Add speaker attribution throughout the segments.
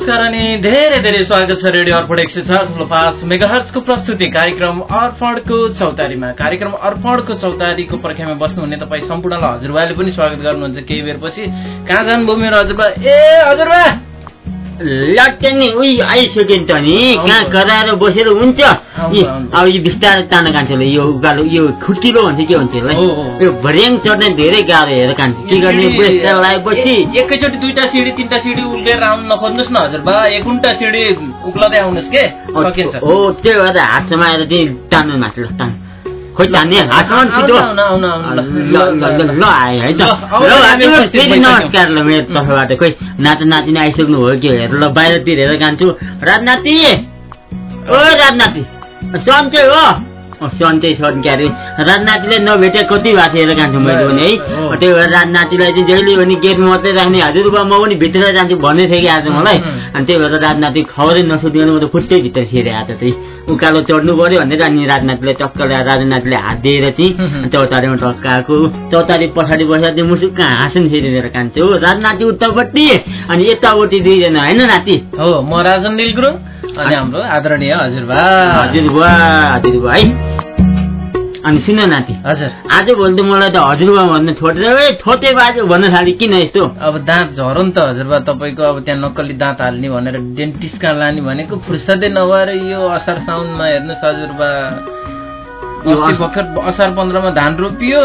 Speaker 1: नमस्कार अनि धेरै धेरै स्वागत छ रेडियो अर्पण एक सय छ ठुलो पाँच मेगाहर्सको प्रस्तुति कार्यक्रम अर्पणको चौतारीमा। कार्यक्रम अर्पणको चौतारीको पर्खाइमा बस्नुहुने तपाईँ सम्पूर्णलाई हजुरबाले पनि स्वागत गर्नुहुन्छ केही बेरपछि कहाँ जानुभयो मेरो हजुरबा? ए हजुरबा!
Speaker 2: लट्टे नि उही आइसक्यो नि। त नि कहाँ कराएर बसेर हुन्छ। अब यो बिस्तारै तान्न कान्छेले यो उकालो यो खुट्टिलो भन्छ के भन्छ यसलाई। यो भर्याङ चढ्ने धेरै गाह्रो हेर कान्छे के गर्ने?
Speaker 1: ए- एकैचोटि दुईटा सिँढी तिनटा सिँढी उक्लेर आउनु नखोज्नुहोस् न हजुरबा एकुन्टा सिँढी उक्लदै आउनुहोस् के? सकिन्छ।
Speaker 2: हो त्यही भएर हात समाएर चाहिँ तान्नु माथि ल तान् खोइ
Speaker 1: आउनु,
Speaker 2: ल आयो है त
Speaker 1: ल,
Speaker 2: हजुर, फेरि। नमस्कार ल मेरो तर्फबाट खोइ नाता नातिनी आइसक्नु भयो के हेर ल बाहिरतिर हेरेर कान्छु राजनाति ओ राजनाति सन्चै हो सन्चै छन् क्यारे राजनातिले नभेटे कति भएको थियो हेरेर कान्छु मैले पनि है
Speaker 1: हो।
Speaker 2: त्यही भएर राजनातिलाई चाहिँ जहिले पनि गेट मात्रै राख्ने हजुरबा म पनि भित्र जान्छु भन्ने थियो कि आज मलाई। अनि त्यही भएर राजनाति खबरै नसोधिकन म त फुट्टै भित्र छिरे आज चाहिँ उकालो चढ्नु पर्यो भनेर अनि राजनाथले टक्क ल्याएर राजनाथले हात दिएर चाहिँ चौतारीमा टक्क आएको चौतारी पछाडि बसेर चाहिँ मुसुक्क हाँसुन फेरि लिएर कान्छ हो राजनाति उतापट्टि अनि यतापट्टि दुईजना होइन नाति
Speaker 1: हो म राजन गुरुङ अनि हाम्रो आदरणीय हजुरबा।
Speaker 2: हजुरबा हजुरबा है। अनि सुन नाति।
Speaker 1: हजुर।
Speaker 2: आजभोलि त मलाई त हजुरबा भन्नु छोडेर ए छोटे बाजे भन्न थाल्यो। किन यस्तो?
Speaker 1: अब दाँत झरो नि त हजुरबा तपाईँको अब त्यहाँ नक्कली दाँत हाल्ने भनेर डेन्टिस्ट कहाँ लाने भनेको फुर्सदै नभएर यो असार साउनमा हेर्नुहोस् हजुरबा। भर्खर असार पन्ध्रमा धान रोपियो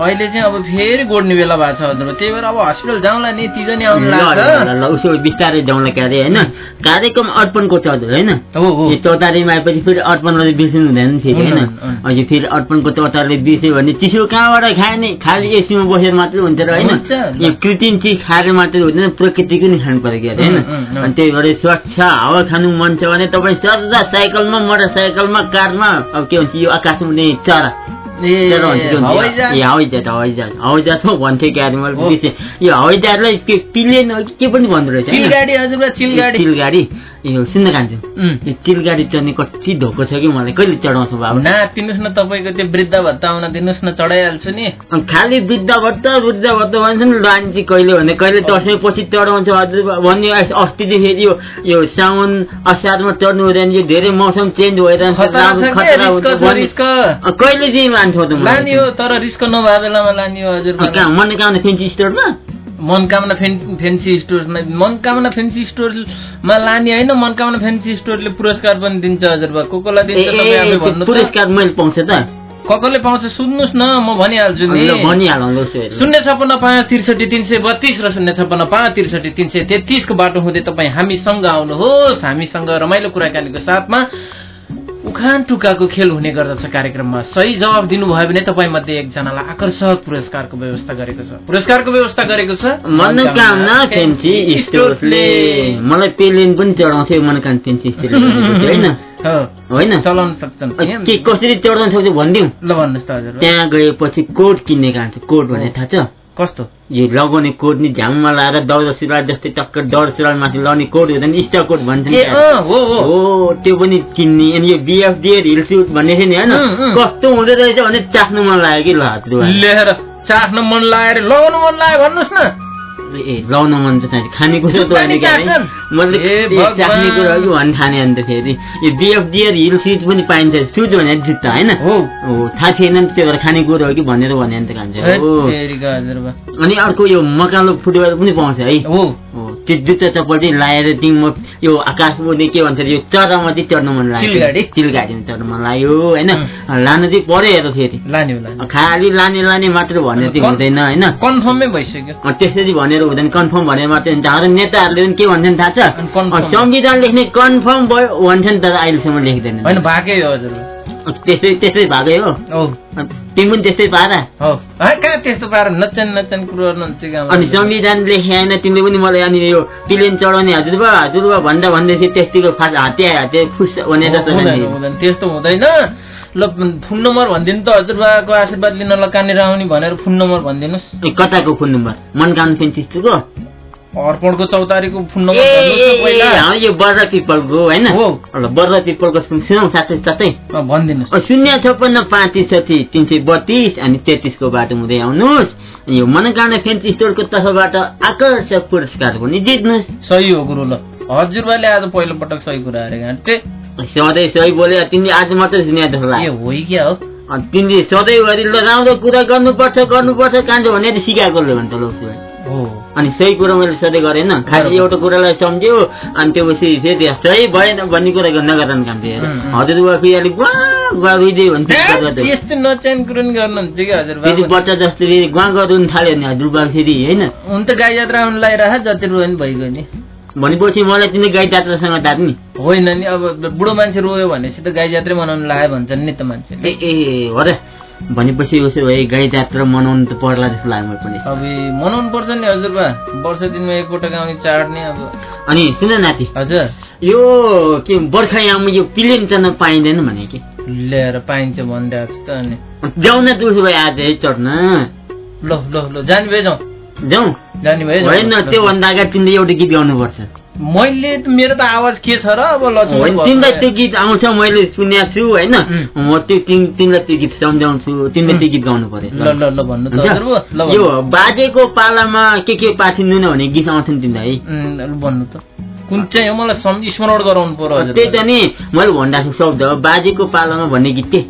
Speaker 1: अहिले चाहिँ अब फेरि गोड्ने बेला भएको छ हजुरबा त्यही भएर अब हस्पिटल जाउँला नि तिजनी आउनु लाग्छ।
Speaker 2: उसो बिस्तारै जाउँला क्यारे होइन? कार्यक्रम अर्पणको चौधरी होइन?
Speaker 1: हो हो।
Speaker 2: यो चौतारीमा आएपछि फेरि अर्पणलाई बिर्सिनु हुँदैन फेरि होइन। अहिले फेरि अर्पणको चौतारीले बिर्स्यो भने चिसो कहाँबाट खायो नि? खालि एसीमा बसेर मात्रै हुन्छ र होइन। यो कृत्रिम चिज खाएर मात्रै हुँदैन प्रकृतिको नि खानु पर्यो क्या होइन। अनि त्यही भएर स्वच्छ हावा खानु मन छ भने तपाईँ सदा साइकलमा मोटरसाइकलमा कारमा अब के भन्छ यो आकाशमा उड्ने चरा।
Speaker 1: ए हवाईजहाज
Speaker 2: हवाईजहाज हवाईजहाजमा भन्थ्यो क्यारे मैले
Speaker 1: हो।
Speaker 2: बिर्सेँ यो हवाईजहाजलाई के प्लेन हो कि पनि भन्दो रहेछ?
Speaker 1: चिलगाडी हजुरबा चिलगाडी
Speaker 2: चिल गाडी यो सुन्न कान्छु।
Speaker 1: उम्।
Speaker 2: यो चिल गाडी चढ्ने कति धोको छ कि मलाई कहिले चढाउँछु बाबु?
Speaker 1: ना दिनुहोस् न तपाईँको त्यो वृद्ध भत्ता आउन दिनुहोस् न चढाइहाल्छु नि।
Speaker 2: खालि वृद्ध भत्ता वृद्ध भत्ता भन्छ नि लाने चाहिँ कहिले भने कहिले दसैँ पछि चढाउँछ हजुर भन्ने अस- अस्ति चाहिँ फेरि यो यो साउन असारमा चढ्नु हुँदैन यो धेरै मौसम चेन्ज भएर
Speaker 1: खतरा छ के रिस्क छ रिस्क?
Speaker 2: कहिले चाहिँ मान्छौ त मलाई?
Speaker 1: लाने हो तर रिस्क नभए बेलामा लाने हो हजुर
Speaker 2: मनोकामना फेन्सी स्टोरमा?
Speaker 1: मनकामना फेन फेन्सी स्टोरमा मनकामना फेन्सी स्टोरमा लाने होइन मनकामना फेन्सी स्टोरले पुरस्कार पनि दिन्छ हजुरबा को कोलाई दिन्छ तपाईँ
Speaker 2: पुरस्कार मैले पाउँछ त।
Speaker 1: को कोले पाउँछ सुन्नुहोस् न म भनिहाल्छु नि। शून्य छपन्न पाँच त्रिसठी तिन सय बत्तिस र शून्य छपन्न पाँच त्रिसठी तिन सय तेत्तिसको बाटो हुँदै तपाईँ हामीसँग आउनुहोस्। हामीसँग रमाइलो कुराकानीको साथमा उखान टुकाको खेल हुने गर्दछ कार्यक्रममा। सही जवाब दिनुभयो भने तपाईँ मध्ये एकजनालाई आकर्षक पुरस्कारको व्यवस्था गरेको छ। पुरस्कारको व्यवस्था गरेको छ?
Speaker 2: मनोकामना फेन्सी मलाई पेलिन पनि चढाउँछ यो मनोकामना फेन्सी स्टोरले होइन? होइन?
Speaker 1: चलाउन सक्छन्
Speaker 2: के कसरी चढाउन सक्छ भनिदिउँ?
Speaker 1: ल भन्नुहोस् त हजुर।
Speaker 2: त्यहाँ गएपछि कोट किन्ने काम छ कोट भने थाहा छ?
Speaker 1: कस्तो?
Speaker 2: यो लगाउने कोट नि झ्याममा लाएर दौरा सुरुवाल जस्तै टक्क डर सुरुवाल माथि लगाउने कोट हुँदैन स्टक कोट भन्छ नि
Speaker 1: ए
Speaker 2: त्यहाँ।
Speaker 1: अँ, हो
Speaker 2: त्यो पनि किन्ने अनि यो बिएफडिएर हिल सुट भन्ने थियो नि होइन। कस्तो हुँदो रहेछ भने चाख्नु मन लाग्यो कि ल
Speaker 1: लिएर चाख्न मन लागेर लगाउनु मन लाग्यो भन्नुहोस् न
Speaker 2: ए लाउन मन त खानेकुरो त है। चाख्ने कुरो कि भन्ने ठाने अन्त फेरि। यो बिएफडिएर हिल सुट पनि पाइन्छ। सुज भने जुत्ता होइन?
Speaker 1: हो।
Speaker 2: थाहा थिएन नि त्यो भएर खानेकुरो हो कि भनेर भने अन्त खान्छ। अनि अर्को यो मकालो फुटबल पनि पाउँछ हो?
Speaker 1: हो,
Speaker 2: त्यो जुत्ता चप्पल चाहिँ लाएर चाहिँ म यो आकाश बोल्ने के भन्छ यो चरामा चाहिँ चढ्न मन लाग्यो।
Speaker 1: चिलगाडी?
Speaker 2: चिलगाडीमा चढ्न मन लाग्यो होइन. लानु चाहिँ पर्यो हेर फेरि। खालि लाने लाने मात्र भनेर चाहिँ हुँदैन होइन?
Speaker 1: कन्फर्मै भइसक्यो।
Speaker 2: त्यसरी भनेर हुँदैन कन्फर्म भनेर मात्रै हुन्छ। हाम्रो नेताहरूले पनि के भन्छन् थाहा छ? संविधान लेख्ने कन्फर्म भयो भन्छन् तर अहिलेसम्म लेख्दैन।
Speaker 1: होइन भाकै हो हजुर।
Speaker 2: त्यस्तै त्यस्तै भागै हो। तिमी पनि त्यस्तै पारा।
Speaker 1: कहाँ त्यस्तो पाएर नचन नचन कुरोहरू हुन्छ कि
Speaker 2: अनि संविधान लेखेन तिमीले पनि मलाई अनि यो प्लेन चढाउने हजुरबा हजुरबा भन्दा भन्दै थियो त्यतिको फाट हाते हाते फुस भने जस्तो
Speaker 1: त्यस्तो हुँदैन। ल फोन नम्बर भनिदिनु त हजुरबाको आशीर्वाद लिन ल कहाँनिर आउने भनेर फोन नम्बर भनिदिनुहोस्।
Speaker 2: कताको फोन नम्बर? मनकान फेन्सिस्टुको
Speaker 1: अर्पणको चौतारीको फोन नम्बर
Speaker 2: यो बर्रा पिपलको होइन? ल बर्रा पिपलको सुनौ साथै साथै
Speaker 1: भनिदिनुहोस्।
Speaker 2: शून्य छप्पन्न पाँच त्रिसठी तिन सय बत्तिस अनि तेत्तिसको बाटो हुँदै आउनुहोस्। यो मनोकामना फेन्सी स्टोरको तर्फबाट आकर्षक पुरस्कार पनि जित्नुहोस्।
Speaker 1: सही हो गुरु ल। हजुरबाले आज पहिलो पटक सही कुरा अरे घाँटे
Speaker 2: सधैँ सही बोले तिमीले आज मात्रै सुने जस्तो
Speaker 1: ए
Speaker 2: लाग्यो
Speaker 1: हो क्या हो?
Speaker 2: तिमीले सधैँभरि ल राम्रो कुरा गर्नुपर्छ गर्नुपर्छ कान्छ भनेर सिकाएकोले भन्छ लोक
Speaker 1: हो
Speaker 2: अनि सही कुरा मैले सधैँ गरेन। खालि। एउटा कुरालाई सम्झ्यो अनि त्यो पछि फेरि सही भएन भन्ने कुरा नगर्न काम थियो। हजुरबा फेरि अलिक गुवा रुइदियो भने
Speaker 1: कुरो नि गर्नुहुन्छ कि हजुरबा
Speaker 2: फेरि बच्चा जस्तो फेरि गुवा गर्नु थाल्यो भने हजुरबा फेरि होइन।
Speaker 1: हुन त गाई जात्रा लगाइरह जति रोयो नि भइगयो नि।
Speaker 2: भनेपछि मलाई तिमीले गाई जात्रासँग टाट्ने
Speaker 1: होइन नि अब बुढो मान्छे रोयो भनेपछि त गाई जात्रै मनाउनु लाग्यो भन्छन् नि त मान्छेले।
Speaker 2: ए ए हो र। भनेपछि उसो भए गाई जात्रा मनाउनु त पर्ला जस्तो लाग्यो मलाई पनि।
Speaker 1: सबै मनाउनु पर्छ नि हजुरबा वर्ष दिनमा एकपटक आउने चाड नि अब।
Speaker 2: अनि सुन नाति
Speaker 1: हजुर।
Speaker 2: यो के बर्खायाममा यो प्लेन चढ्न पाइँदैन भने कि?
Speaker 1: ल्याएर पाइन्छ भनिरहेको छु त अनि।
Speaker 2: जाउँ न त उसो भए आज है चढ्न।
Speaker 1: ल ल ल जाने भए जाउँ।
Speaker 2: जाउँ?
Speaker 1: जाने भए।
Speaker 2: होइन त्योभन्दा अगाडि तिमीले एउटा गीत गाउनुपर्छ।
Speaker 1: मैले मेरो त आवाज के छ र? अब
Speaker 2: तिमीलाई त्यो गीत आउँछ मैले सुनेको छु होइन. म त्यो तिम- तिमीलाई त्यो गीत सम्झाउँछु तिमीले त्यो गीत गाउनु पर्यो
Speaker 1: ल ल ल भन्नु त
Speaker 2: हुन्छ?
Speaker 1: हजुर ल
Speaker 2: यो। बाजेको पालामा के के पाठिँदैन भने गीत आउँछ नि तिमीलाई
Speaker 1: भन्नु त। कुन चाहिँ हो? मलाई सम् स्मरण गराउनु पर्यो
Speaker 2: त्यही त नि मैले छु शब्द बाजेको पालामा भन्ने गीत के?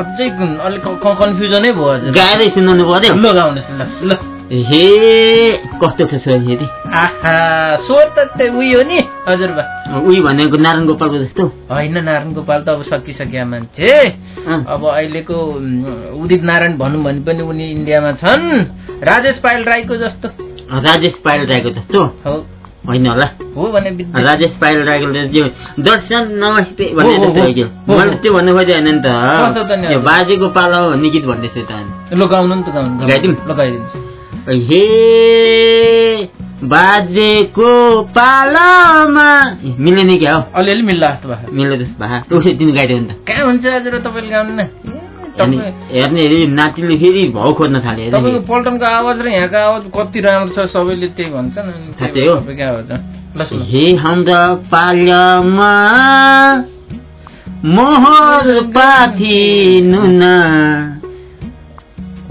Speaker 1: अझै अलिक कन्फ्युजनै भयो
Speaker 2: गाएरै सुनाउनु पर्यो
Speaker 1: ल गाउनुहोस् ल ल।
Speaker 2: हे कस्तो छ सर हेरी
Speaker 1: आहा स्वर त त्यही उयो हो नि हजुरबा
Speaker 2: उही भनेको नारायण गोपालको जस्तो
Speaker 1: होइन नारायण गोपाल त अब सकिसक्यो मान्छे। अब अहिलेको उदित नारायण भनौँ भने पनि उनी इन्डियामा छन् राजेश पायल राईको जस्तो
Speaker 2: राजेश पायल राईको जस्तो
Speaker 1: हो
Speaker 2: होइन होला
Speaker 1: हो भने
Speaker 2: राजेश पायल राईको त्यो दर्शन नमस्ते भन्ने त्यो। मैले त्यो भन्नु खोजेँ होइन नि त? बाजेको पाला हो भन्ने गीत भन्दैछु त अनि।
Speaker 1: ल गाउनु नि त गाउनु।
Speaker 2: गाइदिउँ?
Speaker 1: ल
Speaker 2: हे बाजेको पालामा। मिलेन क्या हो?
Speaker 1: अलिअलि मिल्ला जस्तो भयो।
Speaker 2: मिल्यो जस्तो भए उसै तिमी गाइदियो नि त।
Speaker 1: कहाँ हुन्छ हजुर तपाईँले गाउनु न?
Speaker 2: हेर्ने हेरी नातिले फेरि भाउ खोज्न थाल्यो
Speaker 1: तपाईँको। पल्टनको आवाज र यहाँको आवाज कति राम्रो छ सबैले त्यही भन्छन्
Speaker 2: साँच्चै हो?
Speaker 1: हो।
Speaker 2: हाम्रा पालामा मोहर पाथिनु न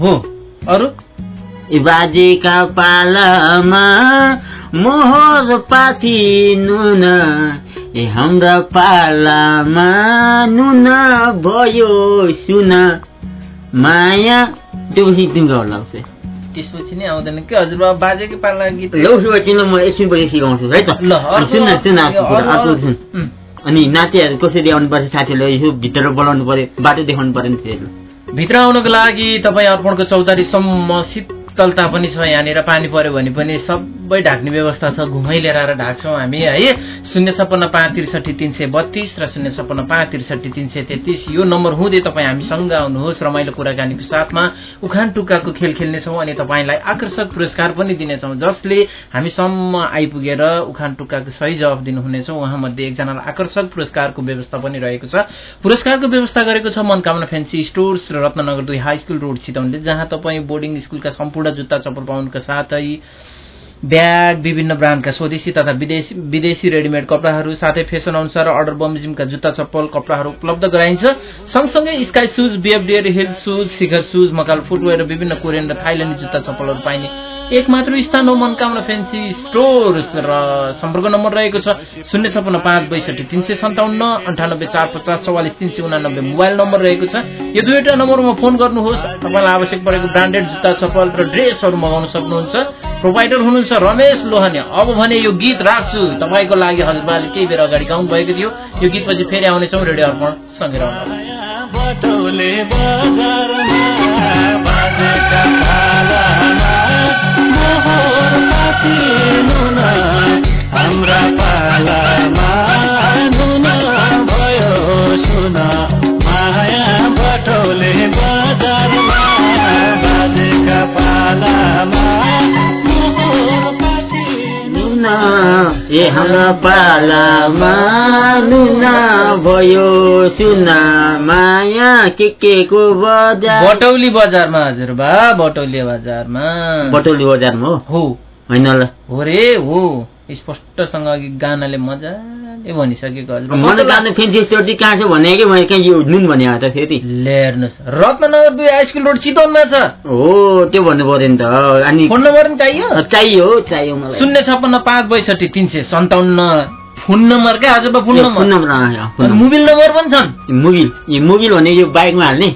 Speaker 1: हो अरू?
Speaker 2: बाजेका पालामा मोहर पाथिनु न ए हाम्रा पालामा नुन भयो सुन। माया त्यो पछि तिम्रो उसै
Speaker 1: त्यसपछि नै आउँदैन कि हजुरबा बाजेकै पाला गीत
Speaker 2: तिमीलाई म एकछिन पछि सिकाउँछु है त? सुन सुन सुन। अनि नातिहरू कसरी आउनुपर्छ साथीहरूलाई यसो भित्र बोलाउनु पर्यो बाटो देखाउनु पर्यो नि
Speaker 1: भित्र आउनको लागि तपाईँ अर्पणको चौतारीसम्म शीतलता पनि छ यहाँनिर पानी पर्यो भने पनि सबै ढाक्ने व्यवस्था छ घुमै लिएर आएर ढाक्छौँ हामी है। शून्य छप्पन्न पाँच त्रिसठी तिन सय बत्तिस र शून्य छप्पन्न पाँच त्रिसठी तिन सय तेत्तिस। यो नम्बर हुँदै तपाईँ हामीसँग आउनुहोस् रमाइलो कुराकानीको साथमा। उखान टुक्काको खेल खेल्नेछौँ अनि तपाईँलाई आकर्षक पुरस्कार पनि दिनेछौँ जसले हामीसम्म आइपुगेर उखान टुक्काको सही जवाफ दिनुहुनेछ। उहाँमध्ये एकजनालाई आकर्षक पुरस्कारको व्यवस्था पनि रहेको छ। पुरस्कारको व्यवस्था गरेको छ मनकामना फेन्सी स्टोर्स र रत्नगर दुई हाई स्कुल रोड चितवनले जहाँ तपाईँ बोर्डिङ स्कुलका सम्पूर्ण जुत्ता चप्पल पाउनुका साथै ब्याग विभिन्न ब्रान्डका स्वदेशी तथा विदेशी विदेशी रेडिमेड कपडाहरू साथै फेसन अनुसार अर्डर बमजिमका जुत्ता चप्पल कपडाहरू उपलब्ध गराइन्छ। सँगसँगै स्काई सुज बिएफडिएर हिल सुज शिखर सुज मकाल फुटवेयर र विभिन्न कोरियन र थाइल्यान्डी जुत्ता चप्पलहरू पाइने एक मात्र स्थान हो मनकामना फेन्सी स्टोर र सम्पर्क नम्बर रहेको छ शून्य छपन्न पाँच बैसठी तिन सय सन्ताउन्न अन्ठानब्बे चार पचास चौवालिस तिन सय उनानब्बे मोबाइल नम्बर रहेको छ। यो दुईवटा नम्बरमा फोन गर्नुहोस्। तपाईँलाई आवश्यक परेको ब्रान्डेड जुत्ता चप्पल र ड्रेसहरू मगाउन सक्नुहुन्छ। प्रोभाइडर हुनुहुन्छ रमेश लोहने अब भने यो गीत राख्छु। तपाईँको लागि हजुरबाले केही बेर अगाडि गाउनु भएको थियो। यो गीतपछि फेरि आउनेछौँ रेडियो अर्पण सँगै रहनु
Speaker 3: हाम्रा पालामा नुन भयो सुन माया बटौले बजारमा बाजेका पालामा मोहर पाथिनु
Speaker 2: नुन ए हाम्रो पालामा नुन भयो सुन माया के के को बजार?
Speaker 1: बटौली बजारमा हजुरबा बटौली बजारमा।
Speaker 2: बटौली बजारमा हो। होइन ल
Speaker 1: हो रे हो। स्पष्टसँग अघि गानाले मजाले भनिसकेको हजुर
Speaker 2: कहाँ छ भने कि मैले कहाँ यो नुन भने त फेरि।
Speaker 1: हेर्नुहोस्। रत्नगर दुई हाई स्कुल रोड चितवनमा छ।
Speaker 2: हो त्यो भन्नु पर्यो नि त। अनि
Speaker 1: फोन नम्बर पनि चाहियो?
Speaker 2: चाहियो चाहियो
Speaker 1: शून्य छप्पन्न पाँच बैसठी तिन सय सन्ताउन्न। Phone number. क्या हजुरबा फोन नम्बर। मोबिल नम्बर पनि छन्।
Speaker 2: मुबिल यो मुबिल भने यो बाइकमा हाल्ने?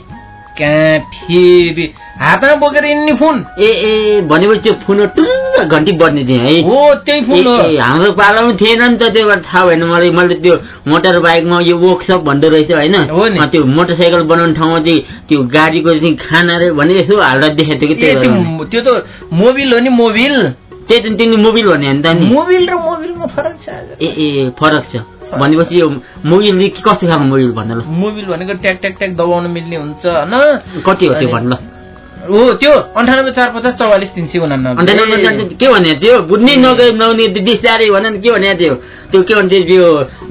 Speaker 1: कहाँ फेरि? हातमा बोकेर हिँड्ने फोन।
Speaker 2: ए ए भनेपछि त्यो फोन टुल्ल घन्टी बज्ने थियो है?
Speaker 1: हो त्यही फोन हो।
Speaker 2: हाम्रो पालामा थिएन नि त त्यो भएर थाहा भएन मलाई। मैले त्यो मोटर बाइकमा यो वर्कसप भन्दो रहेछ होइन? त्यो मोटरसाइकल बनाउने ठाउँमा चाहिँ त्यो गाडीको चाहिँ खाना रे भने यसो हाल्दा देखेको थियो कि
Speaker 1: त्यो त मोबिल हो नि मोबिल।
Speaker 2: त्यही त तिमी मोबिल भने नि त नि।
Speaker 1: मोबिल र मोबिलमा फरक छ।
Speaker 2: ए ए फरक छ। भनेपछि यो मोबिल कस्तो खालको मोबिल भन्नु ल।
Speaker 1: मोबिल भनेको ट्याक ट्याक ट्याक दबाउन मिल्ने हुन्छ होइन?
Speaker 2: कति हो त्यो भन्नु ल।
Speaker 1: हो त्यो अन्ठानब्बे चार पचास चौवालिस तिन सय उनानब्बे
Speaker 2: के भने त्यो बुझ्नै नगए नहुने त्यो बिस्तारै भन न के भने त्यो त्यो के भन्छ त्यो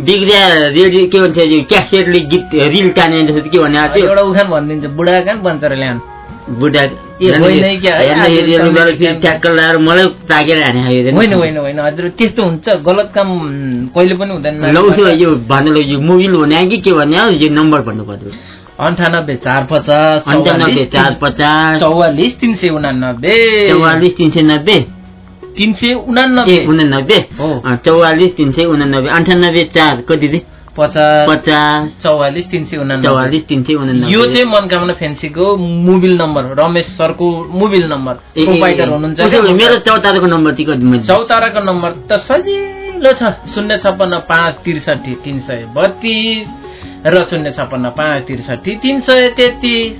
Speaker 2: बिग्रिया रेडियो के भन्छ यो क्यासेटले गीत रिल ताने जस्तो के भने त्यो
Speaker 1: एउटा उखान भनिदिन्छ बुढा कान बन्चर ल्याउन।
Speaker 2: बुढा मलाई ट्याक्क ताकेर हाने खायो
Speaker 1: होइन होइन होइन हजुर त्यस्तो हुन्छ। गलत काम कहिले पनि हुँदैन
Speaker 2: लौ यो भन्नु यो मोबिल भने कि के भने यो नम्बर भन्नु पर्यो।
Speaker 1: अन्ठानब्बे चार पचास
Speaker 2: अन्ठानब्बे चार पचास
Speaker 1: चौवालिस तिन सय उनानब्बे।
Speaker 2: चौवालिस तिन सय नब्बे।
Speaker 1: तिन सय
Speaker 2: ए
Speaker 1: उनानब्बे।
Speaker 2: उनानब्बे
Speaker 1: हो।
Speaker 2: अँ, चौवालिस तिन सय उनानब्बे। अन्ठानब्बे चार कति दे
Speaker 1: पचास
Speaker 2: पचास
Speaker 1: चौवालिस तिन सय उनानब्बे
Speaker 2: चौवालिस तिन सय उनानब्बे
Speaker 1: यो चाहिँ मनकामना फेन्सीको मोबिल नम्बर रमेश सरको मोबिल नम्बर। प्रोभाइडर हुनुहुन्छ?
Speaker 2: मेरो चौताराको नम्बर
Speaker 1: चौताराको त सजिलो छ। शून्य छप्पन्न पाँच त्रिसठी तिन सय बत्तिस र शून्य छप्पन्न पाँच त्रिसठी तिन सय तेत्तिस।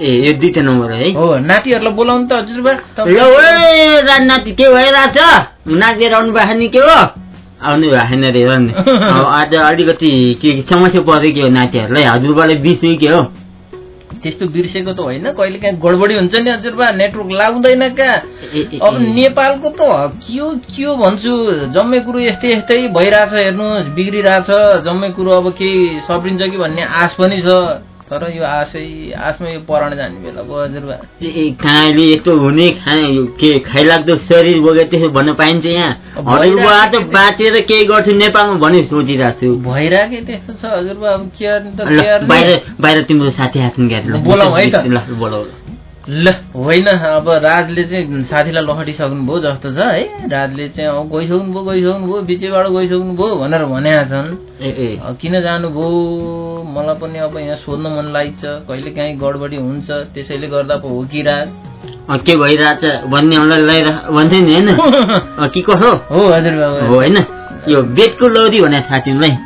Speaker 2: ए यो दुईटा नम्बर हो है?
Speaker 1: नातिहरूलाई बोलाउनु त हजुरबा।
Speaker 2: राजनाति के भइरहेछ? नाचेर आउनु भएको नि के हो? आउनु भएन रे हेर नि अब आज अलिकति के समस्या पऱ्यो के हो नातिहरूलाई हजुरबाले बिर्स्यो के हो
Speaker 1: त्यस्तो बिर्सेको त होइन कहिले काहीँ गडबडी हुन्छ नि हजुरबा नेटवर्क लाग्दैन
Speaker 2: ए,
Speaker 1: अब। नेपालको त के हो के हो भन्छु जम्मै कुरो यस्तै यस्तै भइरहेछ हेर्नुहोस् बिग्रिरहेछ जम्मै कुरो अब केही सप्रिन्छ कि भन्ने आश पनि छ तर यो आशै आशमा यो पराउन जाने बेला भयो हजुरबा
Speaker 2: ए, ए, कहाँले यस्तो हुने के खाइलाग्दो शरीर बोके त्यसो भन्न पाइन्छ यहाँ? बाँचेर केही गर्छु नेपालमा भने सोचिरहेको छु।
Speaker 1: भइरहेकै त्यस्तो छ हजुरबा अब के गर्ने त
Speaker 2: ल,
Speaker 1: के गर्ने?
Speaker 2: बाहिर बाहिर तिम्रो साथी आछन् क्या ल।
Speaker 1: बोलाऊ है त।
Speaker 2: ल
Speaker 1: होइन अब राजले चाहिँ साथीलाई लखटिसक्नुभयो जस्तो छ है। राजले चाहिँ अब गइसक्नुभयो गइसक्नुभयो बिचैबाट गइसक्नुभयो भनेर भनेका छन्। किन जानुभयो? मलाई पनि अब यहाँ सोध्न मन लाग्छ कहिले काहीँ गडबडी हुन्छ त्यसैले गर्दा पो हो कि राज
Speaker 2: के भइरहेछ भन्ने भन्थ्यो नि होइन? कि कसो?
Speaker 1: हो हजुर
Speaker 2: हो
Speaker 1: बाबु
Speaker 2: होइन? यो बेडको लौरी भने थाहा तिमीलाई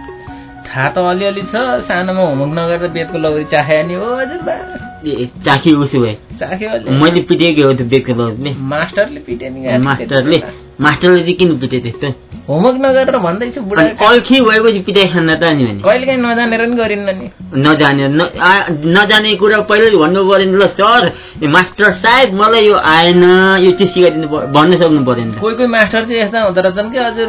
Speaker 1: थाहा त अलिअलि छ सानोमा होमवर्क नगरेर बेदको लौरी चाख्या नि हो हजुर
Speaker 2: ए चाखी उसो भए।
Speaker 1: चाख्यो
Speaker 2: मैले पिटेको हो त्यो बेडको लौरीले।
Speaker 1: मास्टरले पिटे नि
Speaker 2: मास्टरले? मास्टरले चाहिँ किन पिटे त्यस्तो।
Speaker 1: होमवर्क नगरेर भन्दैछु बुढा।
Speaker 2: अल्छी भएपछि पिटाइखान त नि भने।
Speaker 1: कहिले काहीँ नजानेर नि गरिन्न नि।
Speaker 2: नजाने नजाने कुरा पहिल्यै भन्नु पऱ्यो नि ल सर मास्टर साहेब मलाई यो आएन यो चाहिँ सिकाइदिनु पर्यो भन्न सक्नु पऱ्यो नि त।
Speaker 1: कोही कोही मास्टर चाहिँ यस्ता हुँदो रहेछन् कि हजुर?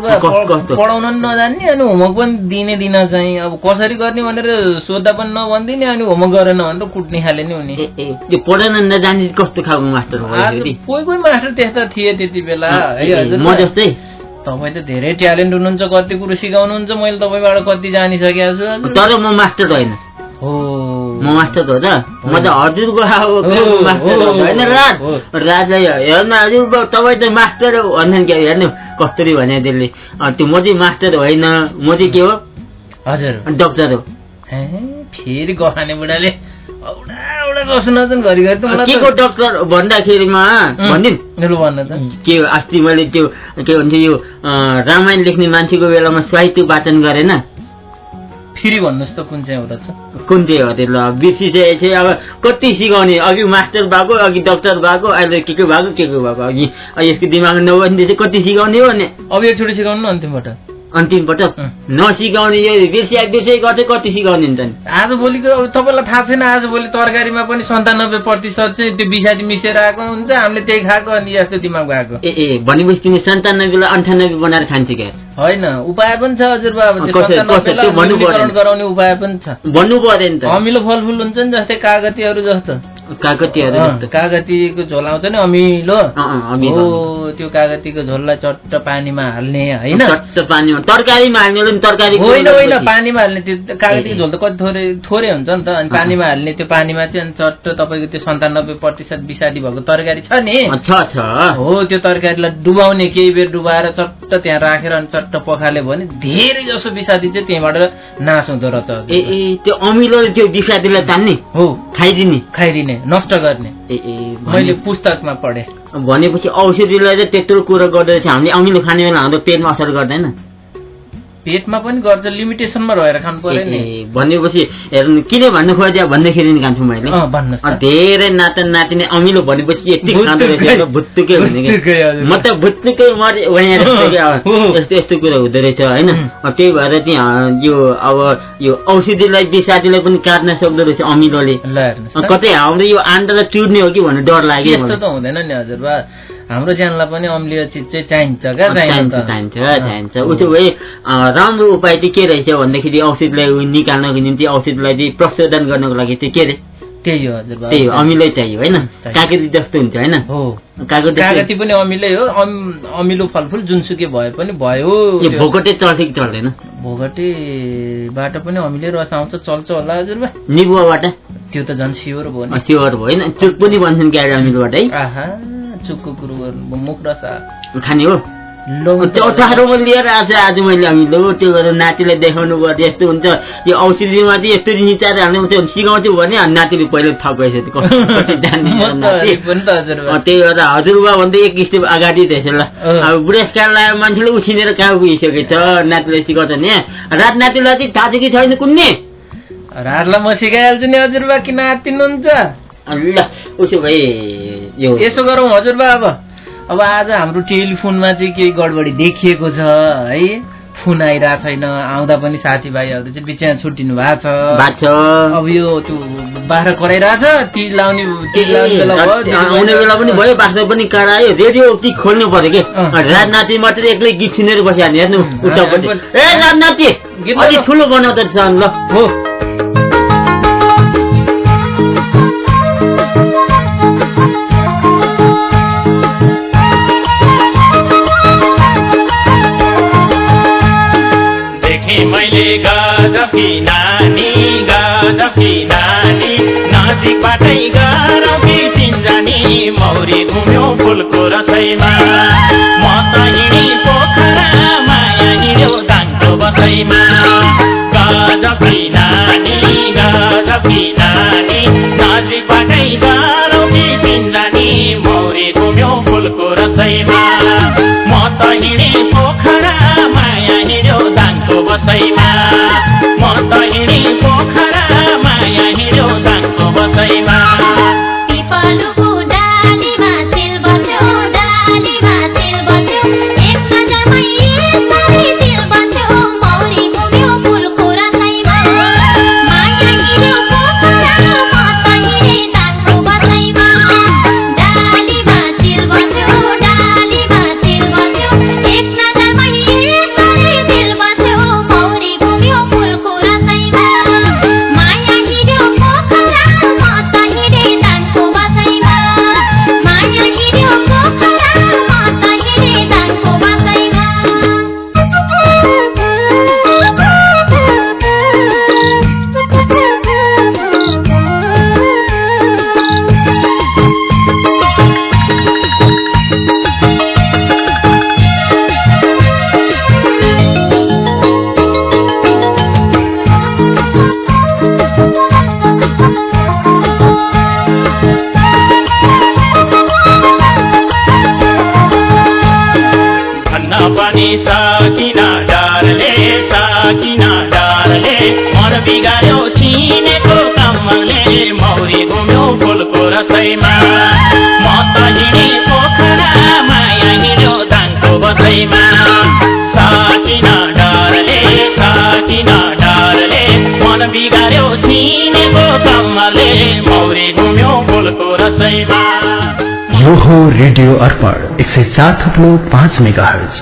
Speaker 1: पढाउन नि नजान्ने अनि होमवर्क पनि दिने दिन चाहिँ अब कसरी गर्ने भनेर सोद्धा पनि नभनिदिने अनि होमवर्क गरेन भनेर कुट्ने खाले नि हुने।
Speaker 2: त्यो पढाउन नजाने कस्तो खालको मास्टर
Speaker 1: कोही कोही मास्टर त्यस्ता थिए त्यति बेला। है हजुर
Speaker 2: म? जस्तै।
Speaker 1: तपाईँ त धेरै ट्यालेन्ट हुनुहुन्छ कति कुरो सिकाउनुहुन्छ मैले तपाईँबाट कति जानिसकेको छु।
Speaker 2: तर म मास्टर होइन
Speaker 1: हो।
Speaker 2: म मास्टर हो त म त हजुरको होइन राज। राजलाई हेर्नु हजुर तपाईँ त मास्टर हो भन्दैन क्या? हेर्नु कस्तरी भने त्यसले। त्यो म चाहिँ मास्टर होइन। म चाहिँ के हो?
Speaker 1: हजुर।
Speaker 2: डक्टर हो।
Speaker 1: हे, फेरि गहाने बुढाले
Speaker 2: के डक्टर भन्दाखेरिमा? अस्ति मैले त्यो के भन्छ यो रामायण लेख्ने मान्छेको बेलामा साहित्य वाचन गरेन?
Speaker 1: फेरि भन्नुहोस् त कुन चाहिँ हो रहेछ
Speaker 2: कुन चाहिँ हो त्यो ल बिर्सिसकेको चाहिँ अब कति सिकाउने? अघि मास्टर भएको अघि डक्टर भएको अहिले के के भएको के के भएको? अघि यसको दिमाग नबस्ने चाहिँ कति सिकाउने हो भने?
Speaker 1: अब एकचोटि सिकाउनु न अन्तिमबाट।
Speaker 2: अन्तिम पटक। नसिकाउने यो बिर्सिया बिर्सिया गर्छ कति सिकाउने हुन्छ नि
Speaker 1: आजभोलिको तपाईँलाई थाहा छैन आजभोलि तरकारीमा पनि सन्तानब्बे प्रतिशत चाहिँ त्यो विषादी मिसेर आएको हुन्छ हामीले त्यही खाएको अनि यस्तो दिमाग भएको।
Speaker 2: ए ए भनेपछि तिमी सन्तानब्बेलाई अन्ठानब्बे बनाएर खान्छ क्या?
Speaker 1: होइन उपाय पनि छ अम्लीकरण
Speaker 2: परेन।
Speaker 1: गराउने उपाय पनि छ।
Speaker 2: भन्नु पऱ्यो नि त।
Speaker 1: अमिलो फलफुल हुन्छ नि जस्तै कागतीहरू जस्तो।
Speaker 2: काकतीहरू जस्तो।
Speaker 1: कागतीको झोल आउँछ नि अमिलो।
Speaker 2: अमिलो,
Speaker 1: हो त्यो कागतीको झोललाई चट्ट पानीमा हाल्ने होइन?
Speaker 2: तरकारीमा हाल्ने तरकारी
Speaker 1: होइन होइन पानीमा हाल्ने त्यो कागतीको झोल त कति थोरै थोरै हुन्छ नि त अनि पानीमा हाल्ने त्यो पानीमा चाहिँ अनि चट्ट तपाईँको त्यो सन्तानब्बे प्रतिशत बिसाडी भएको तरकारी छ नि। हो त्यो तरकारीलाई डुबाउने केही बेर डुबाएर चट्ट त्यहाँ राखेर अनि चट्ट पखाल्यो भने धेरै जसो बिसादी चाहिँ त्यहीँबाट नाश हुँदो रहेछ।
Speaker 2: ए त्यो अमिलोले त्यो बिसादीलाई तान्ने?
Speaker 1: हो।
Speaker 2: खाइदिने?
Speaker 1: खाइदिने। नष्ट गर्ने। मैले पुस्तकमा पढेँ।
Speaker 2: भनेपछि औषधिलाई चाहिँ त्यत्रो कुरो गर्दो रहेछ। हामीले अमिलो खाने बेला हाम्रो पेटमा असर गर्दैन।
Speaker 1: पेटमा पनि गर्छ लिमिटेसनमा रहेर खानु पर्यो नि
Speaker 2: भनेपछि हेर्नु किन भन्नु खोज्यो भन्दाखेरि नि कान्छु मैले। धेरै नाता नातिनी अमिलो भनेपछि यति खाँदो रहेछ
Speaker 1: भुत्तुकै।
Speaker 2: भुत्तुकै।
Speaker 1: भुत्तुकै।
Speaker 2: म त भुत्तुकै मरे। यस्तो यस्तो कुरो हुँदो रहेछ होइन त्यही भएर चाहिँ यो अब यो औषधिलाई बिसादीलाई पनि काट्न सक्दो रहेछ अमिलोले। कतै हाम्रो यो आन्डालाई चुर्ने हो कि भन्ने डर लाग्यो
Speaker 1: त्यस्तो त हुँदैन नि हजुर हाम्रो ज्यानलाई पनि अम्लीय चिज चाहिँ चाहिन्छ क्या
Speaker 2: चाहिन्छ
Speaker 1: चाहिन्छ
Speaker 2: चाहिन्छ। उसो भए राम्रो उपाय चाहिँ के रहेछ भन्दाखेरि औषधलाई निकाल्नको निम्ति औषधलाई चाहिँ प्रशोधन गर्नको लागि चाहिँ के रे?
Speaker 1: त्यही हो हजुर
Speaker 2: त्यही हो अमिलै चाहियो होइन। कागती जस्तो हुन्छ होइन?
Speaker 1: हो।
Speaker 2: कागती
Speaker 1: पनि अमिलै हो। अम- अमिलो फलफुल जुनसुकै भए पनि भयो।
Speaker 2: भोकटे चल्छ कि चल्दैन
Speaker 1: भोगटेबाट पनि अमिलै रस आउँछ चल्छ होला हजुर
Speaker 2: निबुवाबाट?
Speaker 1: त्यो त झन् सियोर भयो
Speaker 2: स्योर भयो होइन? चुक पनि भन्छन् क्यारे अमिलोबाट। है
Speaker 1: आहा। चुकको कुरो गर्नु मुख रस
Speaker 2: खाने हो? चौथारोमा लिएर छ आज मैले अमिलो त्यो गरेर नातिलाई देखाउनु पर्यो यस्तो हुन्छ। यो औषधिमा चाहिँ यस्तो निचाएर हाल्नु हुन्छ सिकाउँछु भने अनि नातिले पहिले थपेछ त्यो त्यही भएर हजुरबा भन्दै एक स्टेप अगाडि रहेछ ल। अब बुढेसकाल लगाएर मान्छेले उछिनेर कहाँ पुगिसकेको छ नातिलाई सिकाउँछ नि। रात नातिलाई चाहिँ थाहा छ कि छैन कुन्ने?
Speaker 1: रारलाई म सिकाइहाल्छु नि हजुरबा किन आत्तिनुहुन्छ
Speaker 2: ल उसो भए
Speaker 1: यसो गरौँ हजुरबा अब अब आज हाम्रो टेलिफोनमा चाहिँ केही गडबडी देखिएको छ है? फोन आइरहेको छैन आउँदा पनि साथीभाइहरू चाहिँ बिचमा छुट्टिनु भएको छ। अब यो त्यो बाह्र कराइरहेछ ती लाउने ती लाउने बेला भयो,
Speaker 2: आउने बेला पनि भयो बाँच्न पनि करायो रेडियो कि खोल्नु पर्यो कि। राजनाति मात्रै एक्लै गीत सुनेर बसिहाल्ने हेर्नु
Speaker 1: हामी
Speaker 2: ए राजनाति
Speaker 1: गीत।
Speaker 2: ठुलो बनाउँदो रहेछ ल।
Speaker 1: हो।
Speaker 3: मैले गदफी नानी गदफी नानी नजिकबाटै गरफी चिन्जानी मौरी घुम्यो फुलको रसैमा। म त हिँडी पोखरा माया हिँड्यो दाङको बसैमा। गदफी नानी गदफी नानी नजिकबाटै गरफी चिन्जानी मौरी घुम्यो फुलको रसैमा। म त हिँडी बसैमा सकिन डरले सकिन डरले मन बिगार्यो चिनेको कमलले मौरी घुम्यो फुलको रसैमा। म त हिँडे पोखरा माया हिँड्यो दाङको बसैमा। सकिन डरले सकिन डरले मन बिगार्यो चिनेको कमलले मौरी घुम्यो फुलको रसैमा।
Speaker 4: यो हो रेडियो अर्पण एक सय चार थप्लो पाँच मेगा हर्ज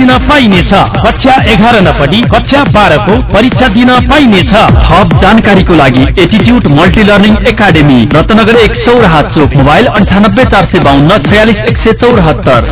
Speaker 4: दिन पाइनेछ। कक्षा एघार नपढी कक्षा बाह्रको परीक्षा दिन पाइनेछ। थप जानकारीको लागि attitude multi learning academy Ratnagar एक सौराहा चोक मोबाइल अन्ठानब्बे चार सय बाहन्न छयालिस एक सय चौरात्तर।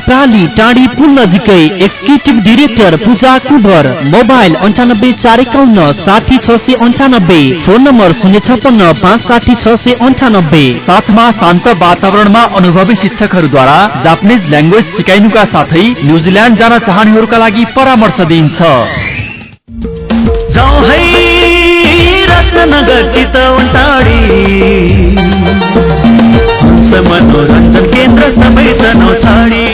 Speaker 4: प्राली टाढी पुल नजिकै executive director Puja Kuber mobile अन्ठानब्बे चार एकाउन्न साठी छ सय अन्ठानब्बे फोन नम्बर शून्य छप्पन्न पाँच साठी छ सय अन्ठानब्बे
Speaker 5: साथमा शान्त वातावरणमा अनुभवी शिक्षकहरूद्वारा जापानिज ल्याङ्ग्वेज सिकाइनुका साथै न्युजिल्यान्ड जान चाहनेहरूका लागि परामर्श दिइन्छ
Speaker 3: मनोरञ्जन केन्द्र सबै तनाउ छाडी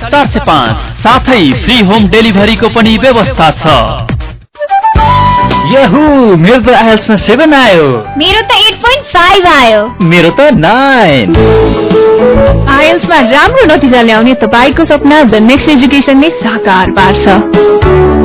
Speaker 6: चार सय पाँच। साथै फ्री होम डेलिभरीको पनि व्यवस्था छ।
Speaker 7: यहु मेरो त आइएल्समा सेभेन आयो।
Speaker 8: मेरो त एट पोइन्ट फाइभ आयो।
Speaker 7: मेरो त नाइन
Speaker 9: आइएल्समा राम्रो नतिजा ल्याउने तपाईँको सपना द नेक्स्ट एजुकेसनले साकार पार्छ।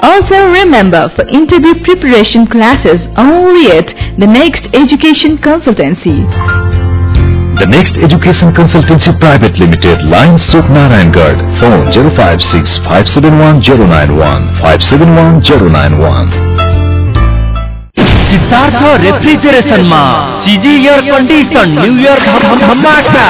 Speaker 9: Also remember for interview preparation classes only at the Next Education Consultancy.
Speaker 10: The Next Education Consultancy Private Limited, Line Suk Narayangarh, phone 056 571 091 571 091.
Speaker 6: Siddhartha रेफ्रिजरेसनमा CG air condition new year धमाका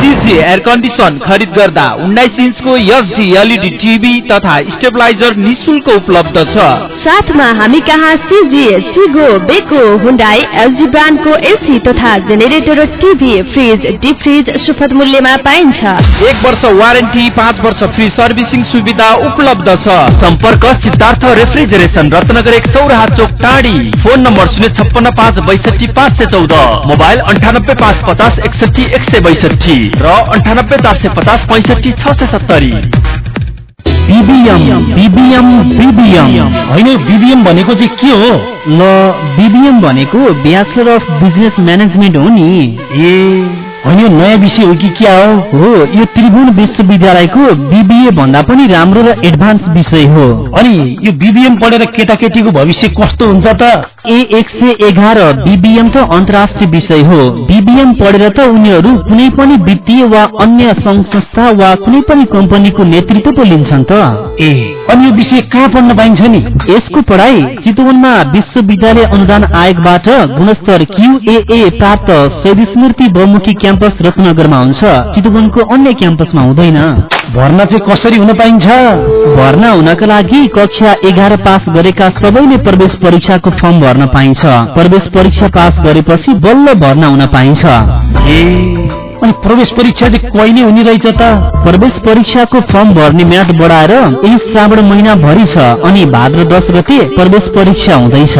Speaker 1: सिजी एयर कन्डिसन खरिद गर्दा उन्नाइस इन्चको FG LED TV तथा stabiliser निशुल्क उपलब्ध छ।
Speaker 9: साथमा हामी कहाँ सिजी सिगो बेको हुन्डाई एलजी ब्रान्डको एसी तथा generator TV fridge deep fridge सुपथ मूल्यमा पाइन्छ।
Speaker 1: एक वर्ष वारेन्टी पाँच वर्ष फ्री सर्भिसिङ सुविधा उपलब्ध छ।
Speaker 6: सम्पर्क सिद्धार्थ रेफ्रिजरेसन रत्नगर एक सौराहा चोक टाढी। फोन नम्बर शून्य छप्पन्न पाँच बैसठी पाँच सय चौध मोबाइल अन्ठानब्बे पाँच पचास एकसठी एक सय बैसठी र अन्ठानब्बे चार सय पचास पैँसठी छ सय सत्तरी।
Speaker 4: BBM BBM BBM.
Speaker 6: होइन बिबिएम भनेको चाहिँ के हो?
Speaker 4: ल बिबिएम भनेको ब्याचलर अफ बिजनेस म्यानेजमेन्ट हो नि।
Speaker 6: ए। होइन यो नयाँ विषय हो कि क्या हो?
Speaker 4: हो यो त्रिभुवन विश्वविद्यालयको बिबिए भन्दा पनि राम्रो र एडभान्स विषय हो।
Speaker 6: अनि यो बिबिएम पढेर केटाकेटीको भविष्य कस्तो हुन्छ त?
Speaker 4: ए एक सय एघार बिबिएम त अन्तर्राष्ट्रिय विषय हो। बिबिएम पढेर त उनीहरू कुनै पनि वित्तीय वा अन्य संघ संस्था वा कुनै पनि कम्पनीको नेतृत्व पो लिन्छन् त।
Speaker 6: ए अनि यो विषय कहाँ पढ्न पाइन्छ नि?
Speaker 4: यसको पढाइ चितवनमा विश्वविद्यालय अनुदान आयोगबाट गुणस्तर क्यूएए प्राप्त शहीद स्मृति बहुमुखी क्याम्पस रत्नगरमा हुन्छ। चितवनको अन्य क्याम्पसमा हुँदैन।
Speaker 6: भर्ना चाहिँ कसरी हुन पाइन्छ?
Speaker 4: भर्ना हुनका लागि कक्षा एघार पास गरेका सबैले प्रवेश परीक्षाको फर्म भर्न पाइन्छ। प्रवेश परीक्षा पास गरेपछि बल्ल भर्ना हुन पाइन्छ। अनि प्रवेश परीक्षा चाहिँ कहिले हुने रहेछ त? प्रवेश परीक्षाको फर्म भर्ने म्याद बढाएर यही श्रावण महिना भरि छ। अनि भाद्र दस गते प्रवेश परीक्षा हुँदैछ।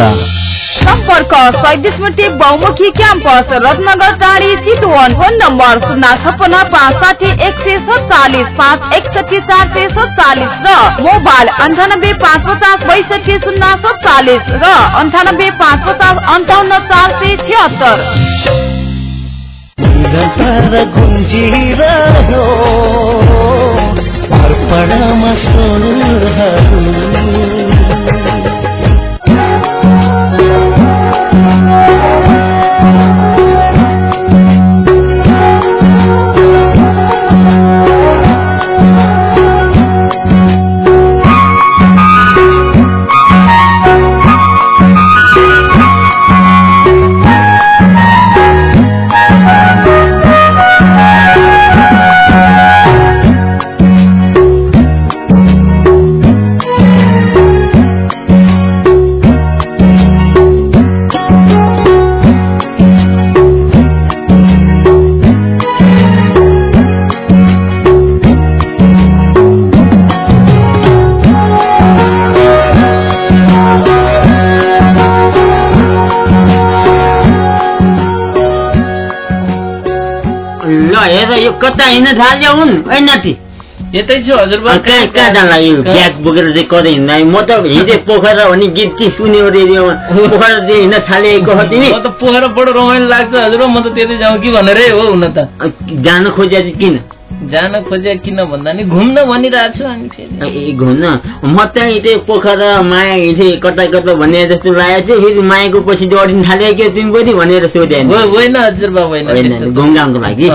Speaker 11: सम्पर्क शहीद स्मृति बहुमुखी क्याम्पस रत्नगर टाढी चितवन फोन नम्बर शून्य छप्पन्न पाँच साठी एक सय सत्तालिस पाँच एकसठी चार सय सत्तालिस र मोबाइल अन्ठानब्बे पाँच पचास बैसठी शून्य सत्तालिस र अन्ठानब्बे पाँच पचास अन्ठाउन्न चार सय छिहत्तर।
Speaker 2: कता हिँड्न थाल्यो हुन् ऐ नाति
Speaker 1: यतै छु हजुरबा
Speaker 2: कहाँ कहाँ जान लाग्यो ब्याग बोकेर चाहिँ कतै हिँड्दा म त हिँडे पोखरा भन्ने गीत चाहिँ सुन्यो रेडियोमा पोखरा चाहिँ हिँड्न थालेको हो तिमी
Speaker 1: म त पोखरा बडो रमाइलो लाग्छ हजुर म त त्यतै जाउँ कि भनेरै हो हुन त
Speaker 2: जान खोजे चाहिँ किन
Speaker 1: जान खोजे किन भन्दा नि घुम्न भनिरहेको छु अनि
Speaker 2: घुम्न। म त हिँडे पोखरा माया हिँडे कता कता भन्ने जस्तो लागेको थियो। फेरि मायाको पछि डढिन थाल्यो कि तिमी पनि भनेर सोधे
Speaker 1: होइन
Speaker 2: घुमघामको लागि।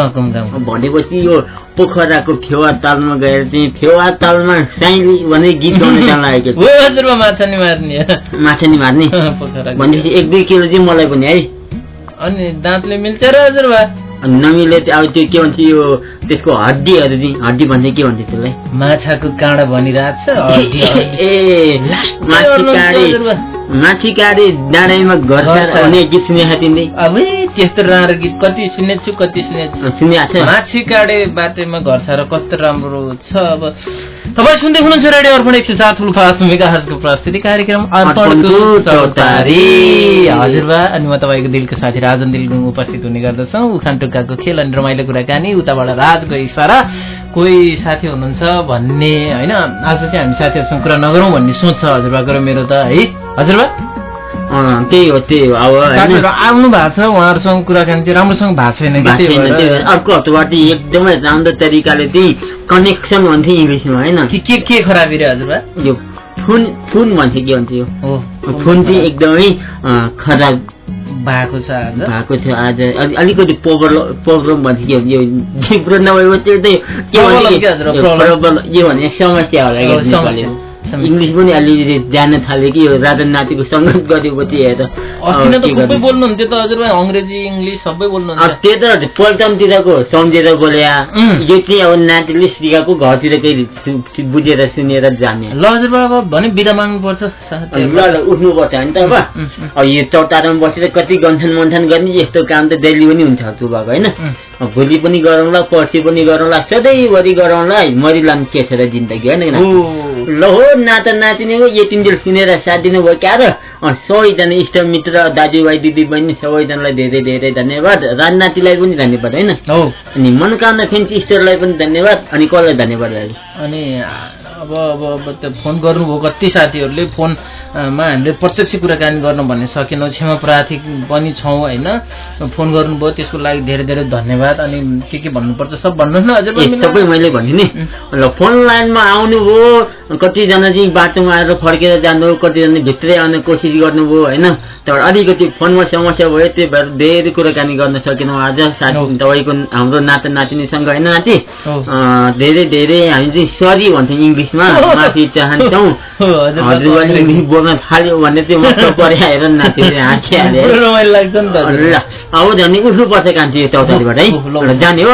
Speaker 2: भनेपछि यो पोखराको फेवा तालमा गएर चाहिँ फेवा तालमा साइली भन्ने गीत गाउन जान लागेको
Speaker 1: माछा नि मार्ने।
Speaker 2: माछा नि मार्ने
Speaker 1: पोखरा
Speaker 2: भनेपछि एक दुई किलो चाहिँ मलाई पनि है।
Speaker 1: अनि दाँतले मिल्छ र हजुरबा।
Speaker 2: नमिले अब त्यो के भन्छ यो त्यसको हड्डीहरू हड्डी भन्छ के भन्छ त्यसलाई?
Speaker 1: माछाको काँडा भनिरहेको छ।
Speaker 2: ए
Speaker 1: गर्नुहुन्छ
Speaker 2: काँडे
Speaker 1: हजुरबा?
Speaker 2: माछी काँडे डाँडामा घर भन्ने गीत सुनेको तिमीले
Speaker 1: अबै त्यस्तो राम्रो गीत कति सुनेको छु कति सुनेको छु।
Speaker 2: सुनेको छ
Speaker 1: माछी काँडे बाटोमा घर छ र कस्तो राम्रो छ अब। तपाईँ सुन्दै हुनुहुन्छ रेडियो अर्पण एक सय सात फुलफास मेगाहजको प्रस्तुति कार्यक्रम अर्पणको
Speaker 2: अर्पणको
Speaker 1: चौतारी। हजुरबा अनि म तपाईँको दिलको साथी राजन दिलगुङ उपस्थित हुने गर्दछौँ। उखान टुक्काको खेल अनि रमाइलो कुराकानी उताबाट राजको इसारा कोही साथी हुनुहुन्छ भन्ने होइन? आज चाहिँ हामी साथीहरूसँग कुरा नगरौँ भन्ने सोच छ हजुरबाको र मेरो त है। हजुरबा
Speaker 2: त्यही हो त्यही हो अब
Speaker 1: आउनु भएको छ उहाँहरूसँग कुराकानी चाहिँ राम्रोसँग भएको छैन
Speaker 2: अर्को हप्ताबाट एकदमै राम्रो तरिकाले चाहिँ कनेक्सन भन्थे इङ्ग्लिसमा होइन
Speaker 1: के के खराबी रे हजुरबा
Speaker 2: यो फोन फोन भन्छ के भन्छ यो
Speaker 1: हो
Speaker 2: फोन चाहिँ एकदमै खराब
Speaker 1: भएको छ
Speaker 2: भएको छ आज अलि- अलिकति प्रब्लम प्रब्लम भन्छ के भन्छ यो जिब्रो नभएपछि चाहिँ के
Speaker 1: Problem के हजुर,
Speaker 2: भन्छ
Speaker 1: problem?
Speaker 2: प्रब्लम यो भने समस्या होला इङ्ग्लिस पनि अलिअलि जान थाल्यो कि यो राजा नातिको सङ्गत गरेपछि हेर
Speaker 1: त? बोल्नुहुन्थ्यो त हजुरबा अङ्ग्रेजी इङ्ग्लिस सबै
Speaker 2: अब
Speaker 1: बोल्नुहुन्थ्यो
Speaker 2: त्यो त पल्टनतिरको सम्झेर बोल्या।
Speaker 1: उम्.
Speaker 2: यो चाहिँ अब नातिले सिकाएको घरतिर केही बुझेर सुनेर जाने।
Speaker 1: ल हजुरबा अब भने बिदा माग्नुपर्छ
Speaker 2: ल। ल उठ्नुपर्छ नि त अब। यो चौतारामा बसेर कति गन्थन मन्थन गर्ने यस्तो काम त डेली पनि हुन्छ त्यो भएको होइन? भोलि पनि गरौँला पर्सि पनि गरौँला सधैँभरि गरौँला मरिलाम के छ र जिन्दगी होइन ल हो नाता नातिनीको यतिन्जेल सुनेर साथ दिनुभयो क्या र? सबैजना इष्टमित्र दाजुभाइ दिदीबहिनी सबैजनालाई धेरै धेरै धन्यवाद। राजनातिलाई पनि धन्यवाद होइन?
Speaker 1: हो
Speaker 2: अनि मनोकामना फेन्सी स्टोरलाई पनि धन्यवाद अनि कसलाई धन्यवाद
Speaker 1: अनि अब अब अब त्यो फोन गर्नुभयो कति साथीहरूले फोनमा हामीले प्रत्यक्ष कुराकानी गर्न भन्ने सकेनौँ क्षमा प्रार्थी पनि छौँ होइन? फोन गर्नुभयो त्यसको लागि धेरै धेरै धन्यवाद। अनि के के भन्नुपर्छ सब भन्नुहोस् न
Speaker 2: ए, तपाईँ मैले भने नि ल फोन लाइनमा आउनुभयो कतिजना चाहिँ बाटोमा आएर फर्केर जानुभयो कतिजना भित्रै आउने कोसिस गर्नुभयो होइन? तर अलिकति फोनमा समस्या भयो त्यही भएर धेरै कुराकानी गर्न सकेनौँ आज। साथी तपाईँको हाम्रो नाता नातिनीसँग होइन नाति? धेरै धेरै हामी चाहिँ सरी भन्छौँ इङ्ग्लिसमा माफी चाहन्छौँ
Speaker 1: हो, हजुर,
Speaker 2: हजुरले इङ्ग्लिस बोल्न थाल्यो भने चाहिँ मस्त पर्यो हेर नातिले हाँसिहाल्यो
Speaker 1: बडो रमाइलो लाग्छ नि त हजुर।
Speaker 2: ल अब झन् उठ्नुपर्छ कान्छी यो चौतारीबाट है? जाने हो।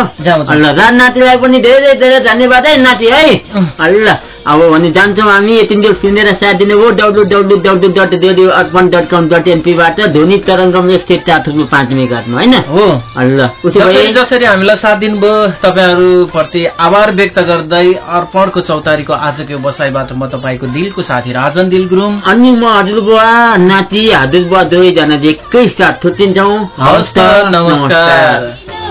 Speaker 2: ल नातिलाई पनि धेरै धेरै धन्यवाद है नाति है? ल अब भने जान्छौँ हामी। दिन सुनेर साथ दिने हो W W W dot radio Arpan dot com dot एनपीबाट ध्वनि तरङ्गम एक सय चार थुप्रो पाँच मेगाटमा होइन
Speaker 1: जसरी हामीलाई साथ दिनुभयो तपाईँहरूप्रति आभार व्यक्त गर्दै अर्पणको चौतारीको आजको यो बसाइबाट म तपाईँको दिलको साथी राजन दिल गुरुङ
Speaker 2: अनि म हजुरबुवा नाति हजुरबुवा दुवैजना एकैसाथ छुट्टिन्छौँ।
Speaker 1: हवस् त, नमस्कार।